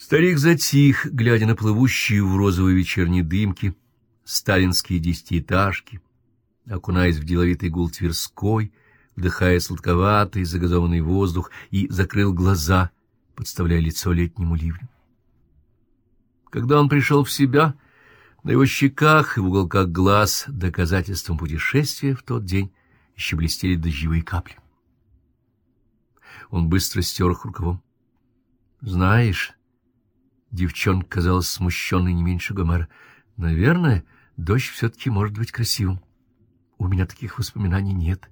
Старик затих, глядя на плывущие в розовой вечерней дымки сталинские десятиэтажки, окунаясь в деловитый гул Тверской, вдыхая сладковатый загазованный воздух, и закрыл глаза, подставляя лицо летнему ливню. Когда он пришел в себя, на его щеках и в уголках глаз доказательством путешествия в тот день еще блестели дождевые капли. Он быстро стер их рукавом. — Знаешь, девчонка казалась смущенной не меньше Гомера, — наверное, дождь все-таки может быть красивым. У меня таких воспоминаний нет.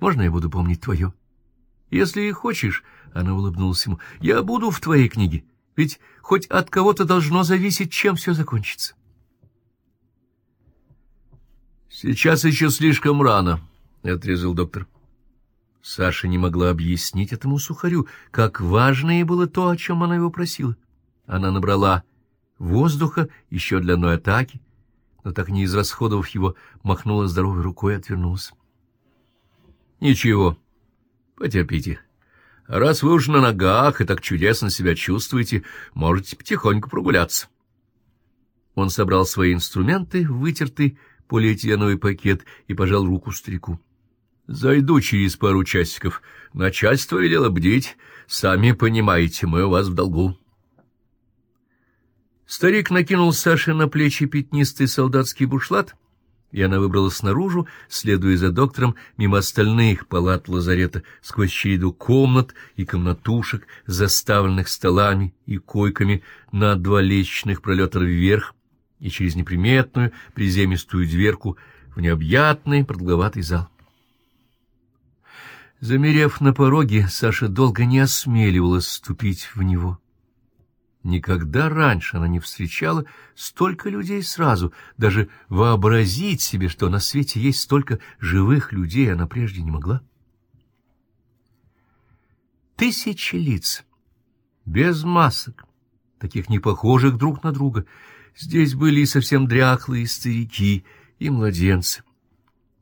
Можно я буду помнить твое? — Если хочешь, — она улыбнулась ему, — я буду в твоей книге, ведь хоть от кого-то должно зависеть, чем все закончится. — Сейчас еще слишком рано, — отрезал доктор. Саша не могла объяснить этому сухарю, как важно ей было то, о чем она его просила. Она набрала воздуха еще для одной атаки, но так не израсходовав его, махнула здоровой рукой и отвернулась. — Ничего, потерпите. Раз вы уж на ногах и так чудесно себя чувствуете, можете потихоньку прогуляться. Он собрал свои инструменты вытертый полиэтиленовый пакет и пожал руку старику. — Зайду через пару часиков. Начальство велело бдить. Сами понимаете, мы у вас в долгу. Старик накинул Саше на плечи пятнистый солдатский бушлат, и она выбралась наружу, следуя за доктором мимо остальных палат лазарета, сквозь череду комнат и комнатушек, заставленных столами и койками на два лестничных пролета вверх и через неприметную приземистую дверку в необъятный продолговатый зал. Замерев на пороге, Саша долго не осмеливалась ступить в него. Никогда раньше она не встречала столько людей сразу, даже вообразить себе, что на свете есть столько живых людей, она прежде не могла. Тысячи лиц, без масок, таких не похожих друг на друга. Здесь были и совсем дряхлые старики, и младенцы.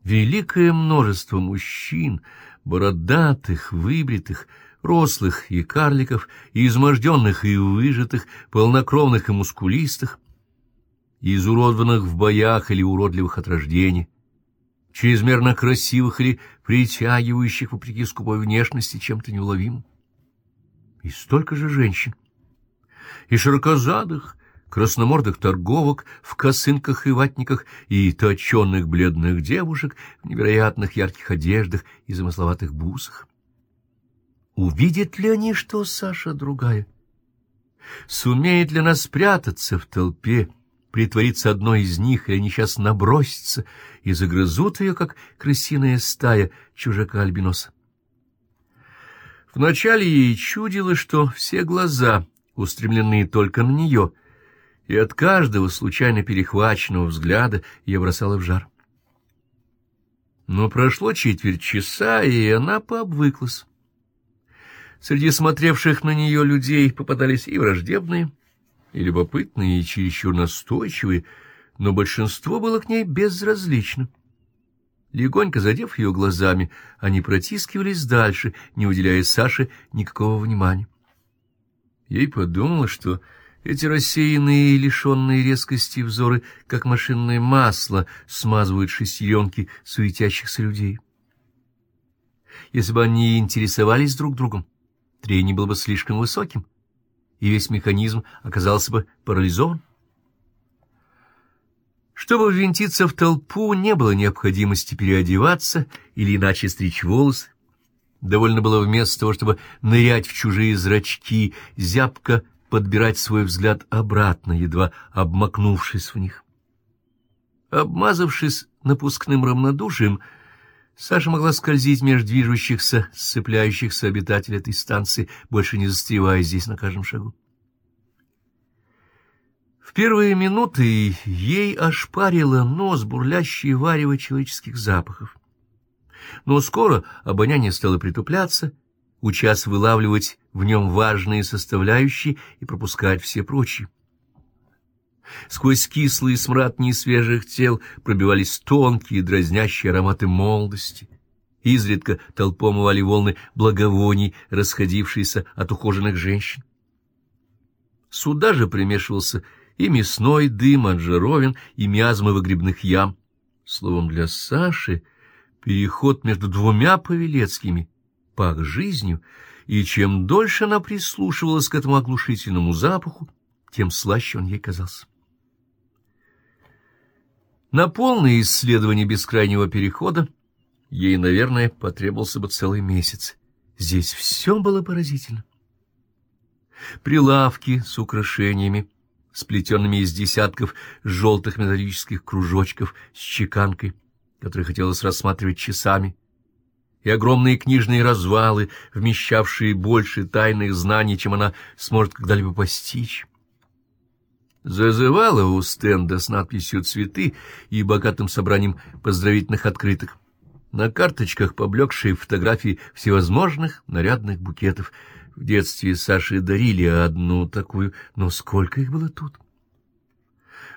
Великое множество мужчин, бородатых, выбритых, рослых и карликов, и изможденных и выжатых, полнокровных и мускулистых, изуродованных в боях или уродливых от рождения, чрезмерно красивых или притягивающих, вопреки скупой внешности, чем-то неуловимым. И столько же женщин, и широкозадых, красномордых торговок в косынках и ватниках, и точенных бледных девушек в невероятных ярких одеждах и замысловатых бусах. Увидят ли они, что Саша другая? Сумеет ли она спрятаться в толпе, притвориться одной из них, или они сейчас набросятся и загрызут ее, как крысиная стая чужака-альбиноса? Вначале ей чудило, что все глаза устремлены только на нее, и от каждого случайно перехваченного взгляда ее бросало в жар. Но прошло четверть часа, и она пообвыклась. Среди смотревших на нее людей попадались и враждебные, и любопытные, и чересчур настойчивые, но большинство было к ней безразлично. Легонько задев ее глазами, они протискивались дальше, не уделяя Саше никакого внимания. Ей подумалось, что эти рассеянные и лишенные резкости взоры, как машинное масло, смазывают шестеренки суетящихся людей. Если бы они интересовались друг другом, трение было бы слишком высоким, и весь механизм оказался бы парализован. Чтобы ввинтиться в толпу, не было необходимости переодеваться или иначе стричь волосы. Довольно было вместо того, чтобы нырять в чужие зрачки, зябко подбирать свой взгляд обратно, едва обмакнувшись в них. Обмазавшись напускным равнодушием, Саша могла скользить между движущихся, сцепляющихся обитателей этой станции, больше не застревая здесь на каждом шагу. В первые минуты ей ошпарило нос бурлящее варево человеческих запахов. Но скоро обоняние стало притупляться, учас вылавливать в нем важные составляющие и пропускать все прочие. Сквозь кислый смрад несвежих тел пробивались тонкие дразнящие ароматы молодости. Изредка толпом ували волны благовоний, расходившиеся от ухоженных женщин. Сюда же примешивался и мясной дым от жаровин, и миазмы выгребных ям. Словом, для Саши переход между двумя Павелецкими пах жизнью, и чем дольше она прислушивалась к этому оглушительному запаху, тем слаще он ей казался. На полное исследование бескрайнего перехода ей, наверное, потребовался бы целый месяц. Здесь все было поразительно. Прилавки с украшениями, сплетенными из десятков желтых металлических кружочков с чеканкой, которые хотелось рассматривать часами, и огромные книжные развалы, вмещавшие больше тайных знаний, чем она сможет когда-либо постичь. Зазывала у стенда с надписью «Цветы» и богатым собранием поздравительных открыток. На карточках поблекшие фотографии всевозможных нарядных букетов. В детстве Саше дарили одну такую, но сколько их было тут?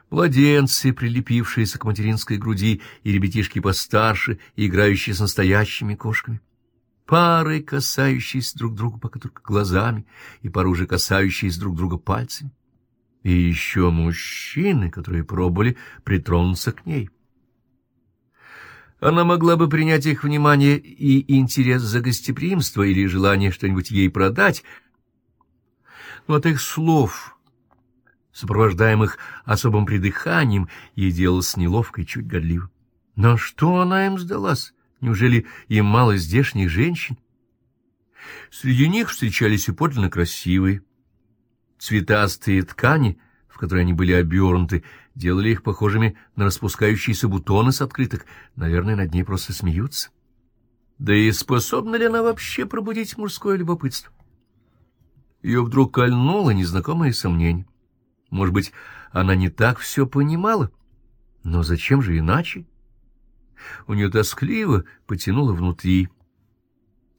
Младенцы, прилепившиеся к материнской груди, и ребятишки постарше, играющие с настоящими кошками. Пары, касающиеся друг друга пока только глазами, и пары уже касающиеся друг друга пальцами и еще мужчины, которые пробовали притронуться к ней. Она могла бы принять их внимание и интерес за гостеприимство или желание что-нибудь ей продать, но от их слов, сопровождаемых особым придыханием, ей делалось неловко и чуть годливо. Но что она им сдалась? Неужели им мало здешних женщин? Среди них встречались и подлинно красивые, Цветастые ткани, в которые они были обернуты, делали их похожими на распускающиеся бутоны с открыток. Наверное, над ней просто смеются. Да и способна ли она вообще пробудить мужское любопытство? Ее вдруг кольнуло незнакомое сомнение. Может быть, она не так все понимала? Но зачем же иначе? У нее тоскливо потянуло внутри,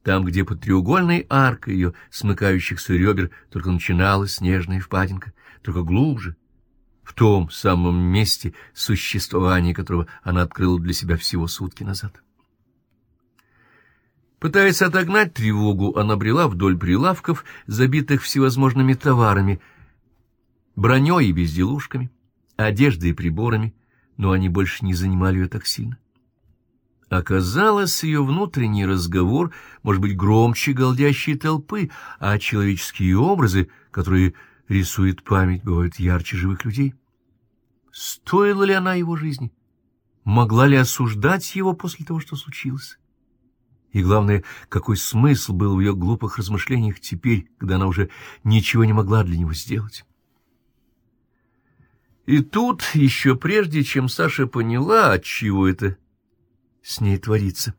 там, где под треугольной аркой ее смыкающихся ребер только начиналась снежная впадинка, только глубже, в том самом месте, существование которого она открыла для себя всего сутки назад. Пытаясь отогнать тревогу, она брела вдоль прилавков, забитых всевозможными товарами, броней и безделушками, одеждой и приборами, но они больше не занимали ее так сильно. Оказалось, ее внутренний разговор может быть громче голдящей толпы, а человеческие образы, которые рисует память, бывают ярче живых людей. Стоила ли она его жизни? Могла ли осуждать его после того, что случилось? И главное, какой смысл был в ее глупых размышлениях теперь, когда она уже ничего не могла для него сделать? И тут, еще прежде, чем Саша поняла, от чего это с ней творится.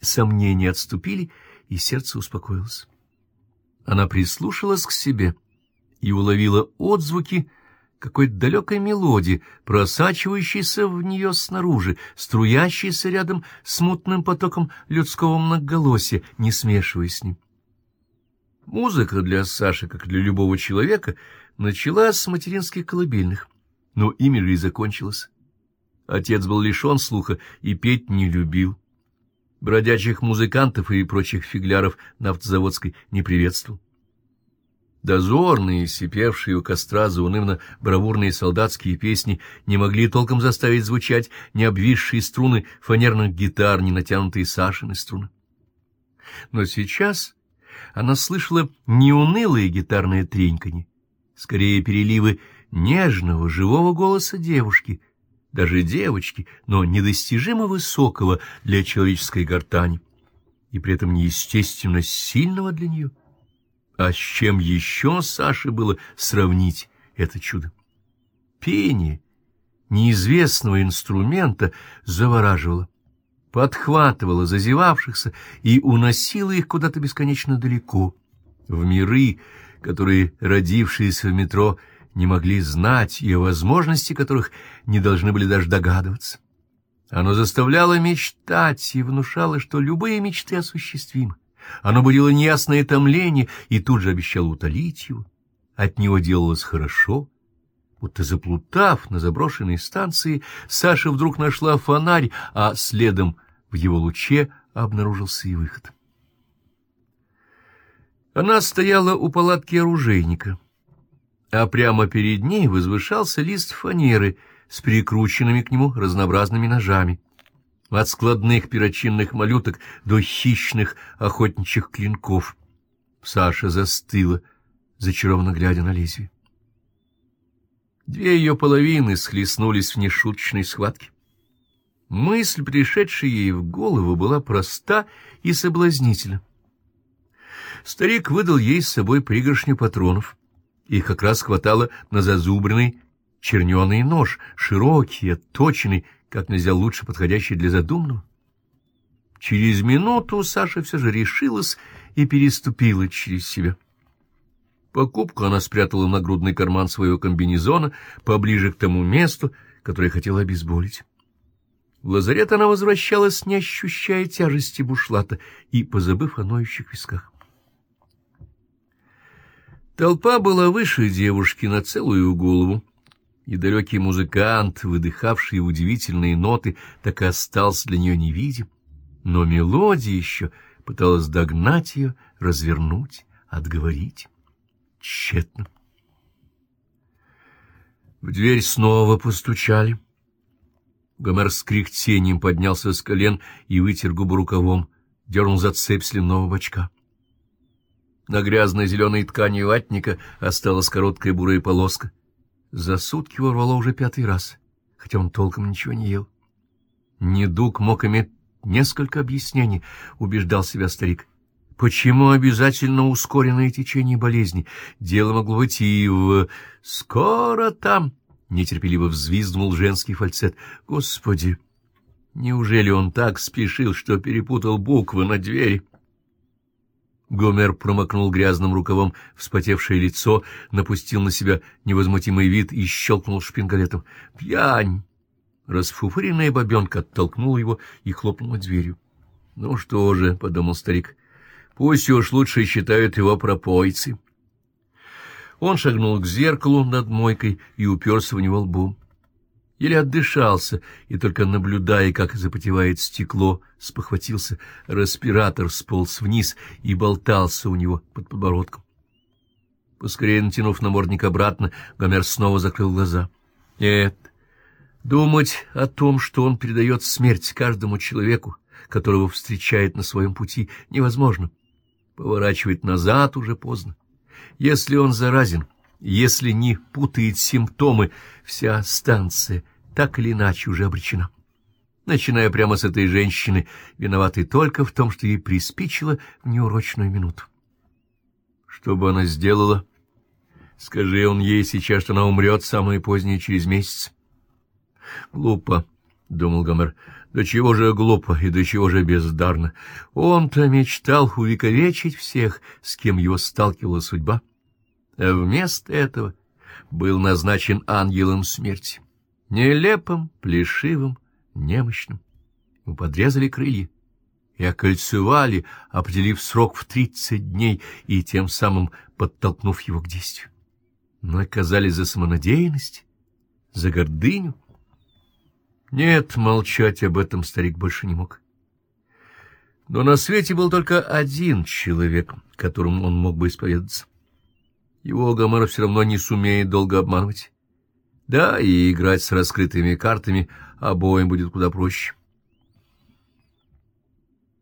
Сомнения отступили, и сердце успокоилось. Она прислушалась к себе и уловила отзвуки какой-то далекой мелодии, просачивающейся в нее снаружи, струящейся рядом с мутным потоком людского многоголосия, не смешиваясь с ним. Музыка для Саши, как для любого человека, началась с материнских колыбельных, но ими и закончилась. Отец был лишен слуха и петь не любил. Бродячих музыкантов и прочих фигляров на автозаводской не приветствовал. Дозорные, сипевшие у костра заунывно бравурные солдатские песни не могли толком заставить звучать не обвисшие струны фанерных гитар, не натянутые Сашины струны. Но сейчас она слышала не унылые гитарные треньканье, скорее переливы нежного, живого голоса девушки — даже девочки, но недостижимо высокого для человеческой гортани, и при этом неестественно сильного для нее. А с чем еще Саше было сравнить это чудо? Пение неизвестного инструмента завораживало, подхватывало зазевавшихся и уносило их куда-то бесконечно далеко, в миры, которые, родившиеся в метро, не могли знать и о возможности которых не должны были даже догадываться. Оно заставляло мечтать и внушало, что любые мечты осуществимы. Оно будило неясное томление и тут же обещало утолить его. От него делалось хорошо. Будто заплутав на заброшенной станции, Саша вдруг нашла фонарь, а следом в его луче обнаружился и выход. Она стояла у палатки оружейника. А прямо перед ней возвышался лист фанеры с прикрученными к нему разнообразными ножами. От складных перочинных малюток до хищных охотничьих клинков. Саша застыла, зачарованно глядя на лезвие. Две ее половины схлестнулись в нешуточной схватке. Мысль, пришедшая ей в голову, была проста и соблазнительна. Старик выдал ей с собой пригоршню патронов — их как раз хватало на зазубренный черненый нож, широкий, отточенный, как нельзя лучше подходящий для задуманного. Через минуту Саша все же решилась и переступила через себя. Покупку она спрятала в нагрудный карман своего комбинезона поближе к тому месту, которое хотела обезболить. В лазарет она возвращалась, не ощущая тяжести бушлата и позабыв о ноющих висках. Толпа была выше девушки на целую голову, и далекий музыкант, выдыхавший удивительные ноты, так и остался для нее невидим. Но мелодия еще пыталась догнать ее, развернуть, отговорить. Тщетно. В дверь снова постучали. Гомер с кряхтением поднялся с колен и вытер губы рукавом, дернул за цепь слюнного бачка. На грязной зеленой ткани ватника осталась короткая бурая полоска. За сутки его рвало уже пятый раз, хотя он толком ничего не ел. Недуг мог иметь несколько объяснений, убеждал себя старик. Почему обязательно ускоренное течение болезни? Дело могло быть и в... «Скоро там!» — нетерпеливо взвизгнул женский фальцет. «Господи! Неужели он так спешил, что перепутал буквы на двери?» Гомер промокнул грязным рукавом вспотевшее лицо, напустил на себя невозмутимый вид и щелкнул шпингалетом. «Пьянь!» Расфуфыренная бабенка оттолкнула его и хлопнула дверью. «Ну что же», — подумал старик, — «пусть уж лучше считают его пропойцы». Он шагнул к зеркалу над мойкой и уперся в него лбом еле отдышался, и только наблюдая, как запотевает стекло, спохватился, респиратор сполз вниз и болтался у него под подбородком. Поскорее натянув намордник обратно, Гомер снова закрыл глаза. Нет, думать о том, что он передает смерть каждому человеку, которого встречает на своем пути, невозможно. Поворачивать назад уже поздно. Если он заразен, если не путает симптомы, вся станция так или иначе уже обречена. Начиная прямо с этой женщины, виноватой только в том, что ей приспичило в неурочную минуту. Что бы она сделала? Скажи он ей сейчас, что она умрет самое позднее через месяц. Глупо, — думал Гомер, — до чего же глупо и до чего же бездарно. Он-то мечтал увековечить всех, с кем его сталкивала судьба, а вместо этого был назначен ангелом смерти нелепым, плешивым, немощным. Ему подрезали крылья и окольцевали, определив срок в тридцать дней и тем самым подтолкнув его к действию. Но оказались за самонадеянность, за гордыню. Нет, молчать об этом старик больше не мог. Но на свете был только один человек, которому он мог бы исповедаться. Его Гомер все равно не сумеет долго обманывать. Да, и играть с раскрытыми картами обоим будет куда проще.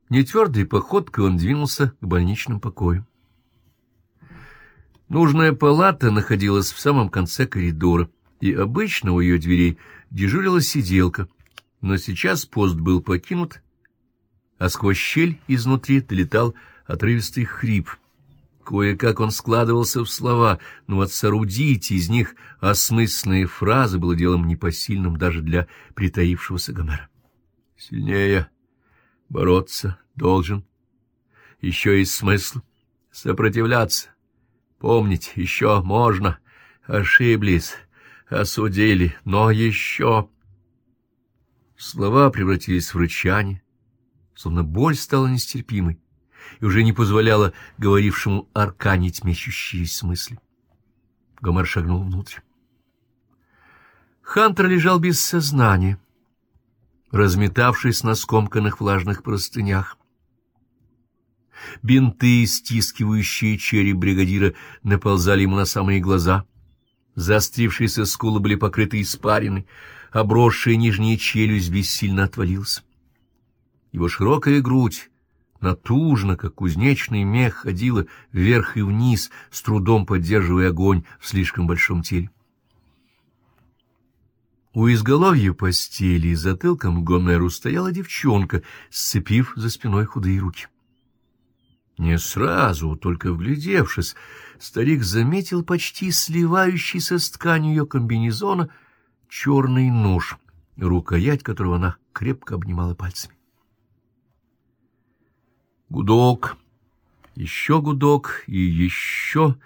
Нетвердой походкой он двинулся к больничным покоям. Нужная палата находилась в самом конце коридора, и обычно у ее дверей дежурила сиделка, но сейчас пост был покинут, а сквозь щель изнутри долетал отрывистый хрип — Кое-как он складывался в слова, но вот соорудить из них осмысленные фразы было делом непосильным даже для притаившегося Гомера. Сильнее бороться должен. Еще есть смысл сопротивляться. Помнить еще можно. Ошиблись, осудили, но еще... Слова превратились в рычание, словно боль стала нестерпимой и уже не позволяла говорившему арканить мечущиеся мысли. Гомер шагнул внутрь. Хантер лежал без сознания, разметавшись на скомканных влажных простынях. Бинты, стискивающие череп бригадира, наползали ему на самые глаза, Заострившиеся скулы были покрыты испариной, обросшая нижняя челюсть бессильно отвалилась. Его широкая грудь, натужно, как кузнечный мех, ходила вверх и вниз, с трудом поддерживая огонь в слишком большом теле. У изголовья постели затылком к Гомеру стояла девчонка, сцепив за спиной худые руки. Не сразу, только вглядевшись, старик заметил почти сливающийся с тканью ее комбинезона черный нож, рукоять которого она крепко обнимала пальцами. Гудок, еще гудок и еще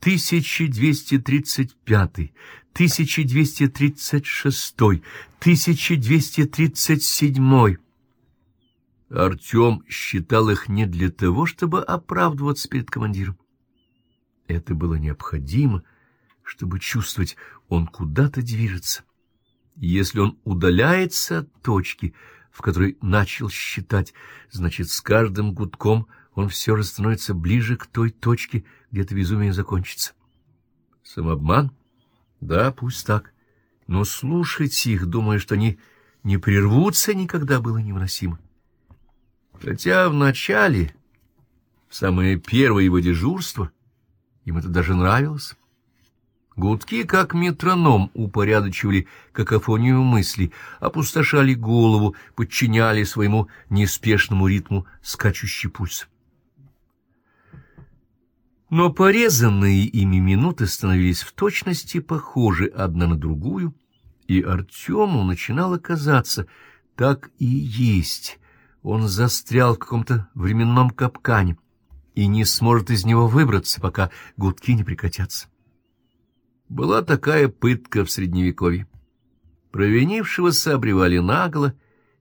1235, 1236, 1237. Артем считал их не для того, чтобы оправдываться перед командиром. Это было необходимо, чтобы чувствовать, он куда-то движется. Если он удаляется от точки, в которой начал считать, значит, с каждым гудком он все же становится ближе к той точке, где это безумие закончится. Самообман? Да, пусть так. Но слушать их, думая, что они не прервутся, никогда было невыносимо. Хотя вначале, в самое первое его дежурство, им это даже нравилось. Гудки, как метроном, упорядочивали какофонию мыслей, опустошали голову, подчиняли своему неспешному ритму скачущий пульс. Но порезанные ими минуты становились в точности похожи одна на другую, и Артему начинало казаться, так и есть. Он застрял в каком-то временном капкане и не сможет из него выбраться, пока гудки не прекратятся. Была такая пытка в Средневековье. Провинившегося обревали нагло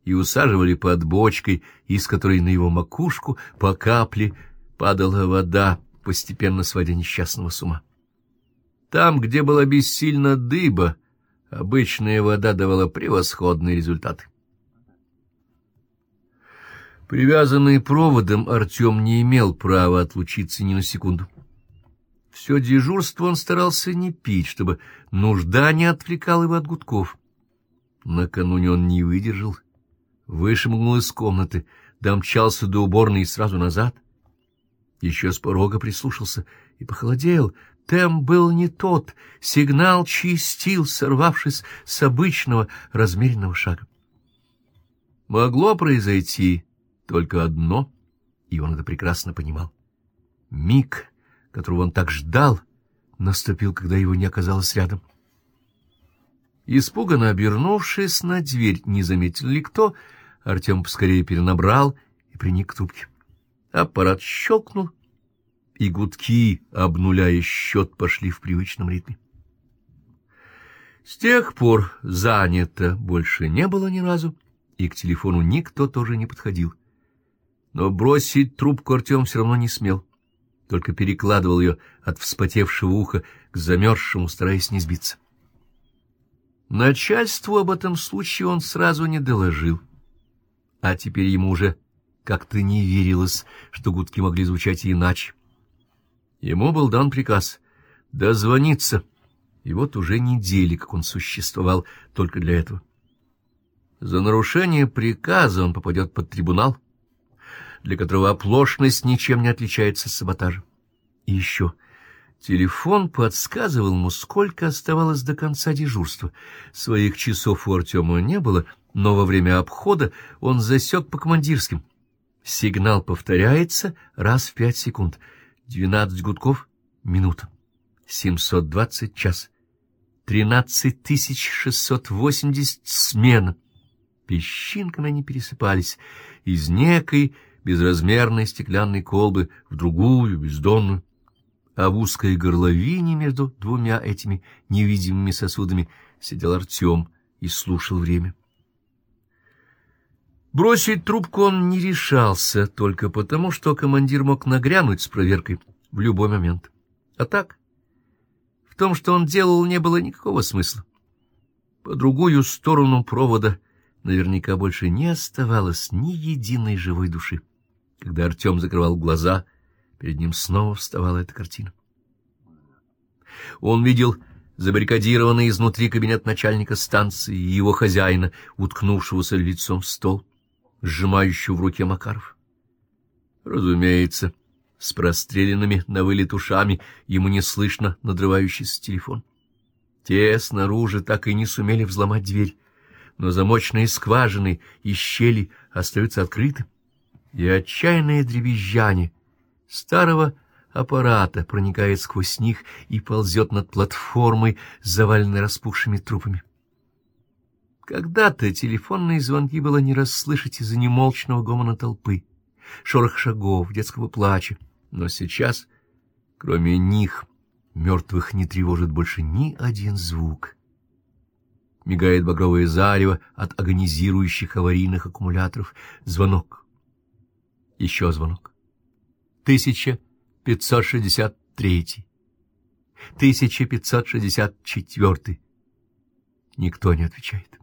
и усаживали под бочкой, из которой на его макушку по капле падала вода, постепенно сводя несчастного с ума. Там, где была бессильна дыба, обычная вода давала превосходные результаты. Привязанный проводом, Артем не имел права отлучиться ни на секунду. Все дежурство он старался не пить, чтобы нужда не отвлекала его от гудков. Накануне он не выдержал, вышмыгнул из комнаты, домчался до уборной и сразу назад. Еще с порога прислушался и похолодел. Темп был не тот, сигнал чистил, сорвавшись с обычного размеренного шага. Могло произойти только одно, и он это прекрасно понимал. Миг которого он так ждал, наступил, когда его не оказалось рядом. Испуганно обернувшись на дверь, не заметил ли кто, Артем поскорее перенабрал и приник к трубке. Аппарат щелкнул, и гудки, обнуляя счет, пошли в привычном ритме. С тех пор занято больше не было ни разу, и к телефону никто тоже не подходил. Но бросить трубку Артем все равно не смел только перекладывал ее от вспотевшего уха к замерзшему, стараясь не сбиться. Начальству об этом случае он сразу не доложил, а теперь ему уже как-то не верилось, что гудки могли звучать иначе. Ему был дан приказ дозвониться, и вот уже недели, как он существовал только для этого. За нарушение приказа он попадет под трибунал, для которого оплошность ничем не отличается от саботажа. И еще телефон подсказывал ему, сколько оставалось до конца дежурства. Своих часов у Артема не было, но во время обхода он засек по командирским. Сигнал повторяется раз в пять секунд. Двенадцать гудков — минута. Семьсот двадцать — час. Тринадцать тысяч шестьсот восемьдесят — смена. Песчинками они пересыпались из некой безразмерной стеклянной колбы в другую, бездонную, а в узкой горловине между двумя этими невидимыми сосудами сидел Артем и слушал время. Бросить трубку он не решался только потому, что командир мог нагрянуть с проверкой в любой момент. А так, в том, что он делал, не было никакого смысла. По другую сторону провода наверняка больше не оставалось ни единой живой души. Когда Артем закрывал глаза, перед ним снова вставала эта картина. Он видел забаррикадированный изнутри кабинет начальника станции и его хозяина, уткнувшегося лицом в стол, сжимающего в руке Макаров. Разумеется, с простреленными на вылет ушами ему не слышно надрывающийся телефон. Те снаружи так и не сумели взломать дверь, но замочные скважины и щели остаются открыты, и отчаянное дребезжание старого аппарата проникает сквозь них и ползет над платформой, заваленной распухшими трупами. Когда-то телефонные звонки было не расслышать из-за немолчного гомона толпы, шорох шагов, детского плача, но сейчас, кроме них, мертвых не тревожит больше ни один звук. Мигает багровое зарево от агонизирующих аварийных аккумуляторов. Звонок. Еще звонок. Тысяча пятьсот шестьдесят третий. Тысяча пятьсот шестьдесят четвертый. Никто не отвечает.